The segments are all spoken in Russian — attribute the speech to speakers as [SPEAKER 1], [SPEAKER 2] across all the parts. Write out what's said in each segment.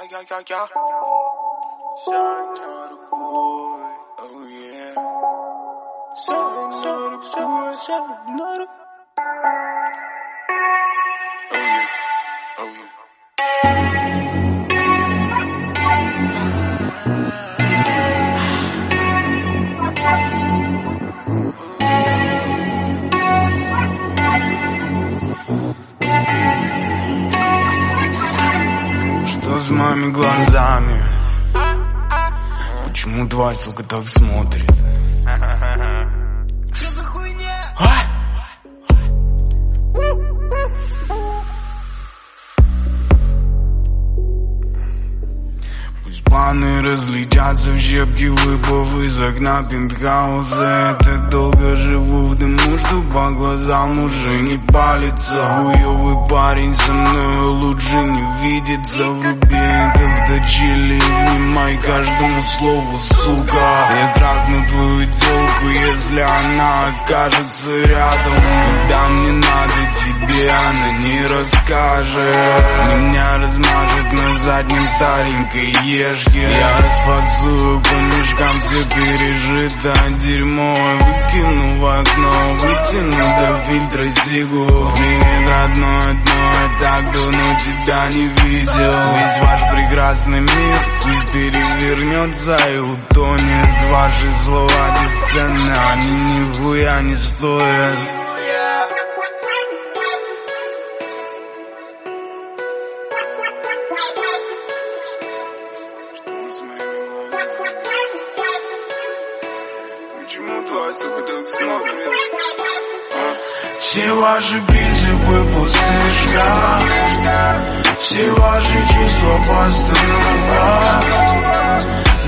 [SPEAKER 1] Yeah, yeah, yeah, yeah. Santa boy, oh yeah. Shine, shine, shine, shine, shine Santa,
[SPEAKER 2] Santa. С моими глазами? Почему твоя сука так смотрит? А? Пусть планы разлетятся в щепки, выпав из окна пентхауса Я так долго живу в дыму, что по глазам уже не палится. Хуёвый парень со мной лучше не видится Вруби это в дочили, внимай каждому слову, сука. Я трахну твою телку, если она окажется рядом. Когда она не расскажет Меня размажет на заднем старенькой ешке Я расфасую по мешкам все пережитое дерьмо Выкину в окно, вытяну до фильтра сигу. Привет, родной, но я так давно тебя не видел. Весь ваш прекрасный мир пусть перевернется и утонет. Ваши слова бесценны, они нихуя не стоят
[SPEAKER 1] Почему твоя сука так смотрит?
[SPEAKER 2] Все ваши принципы пустышка Все ваши чувства постанова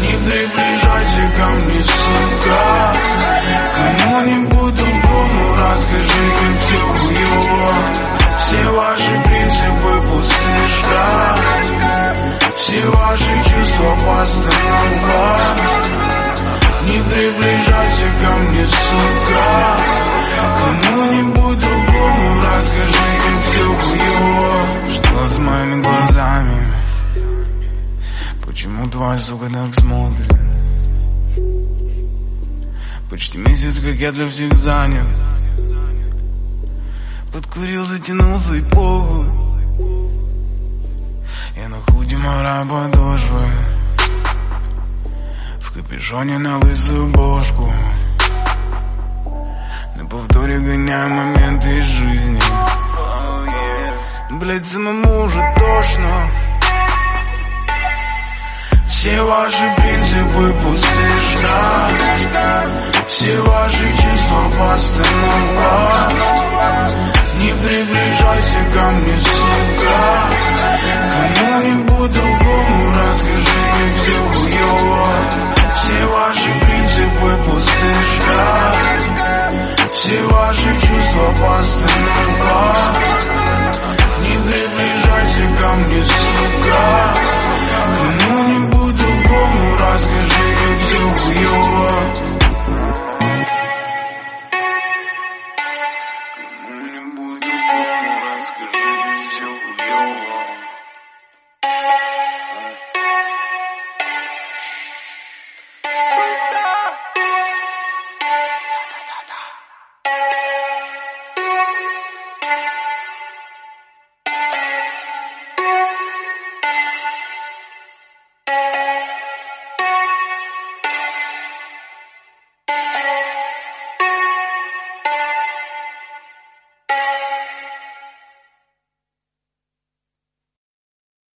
[SPEAKER 2] Не приближайся ко мне, сука. Кому-нибудь другому расскажи, как все хуёво Все ваши принципы пустышка Все ваши чувства постанова мне, сука Кому-нибудь другому расскажи, как все хуёво Что с моими глазами? Почему твоя сука так смотрит? Почти месяц, как я для всех занят. Подкурил, затянулся и похуй. Я на худи мораю подошвы. В капюшоне на лысую бошку повторе гоняю моменты из жизни. Блять, самому уже тошно. Все ваши принципы пустышка Все ваши чувства постанова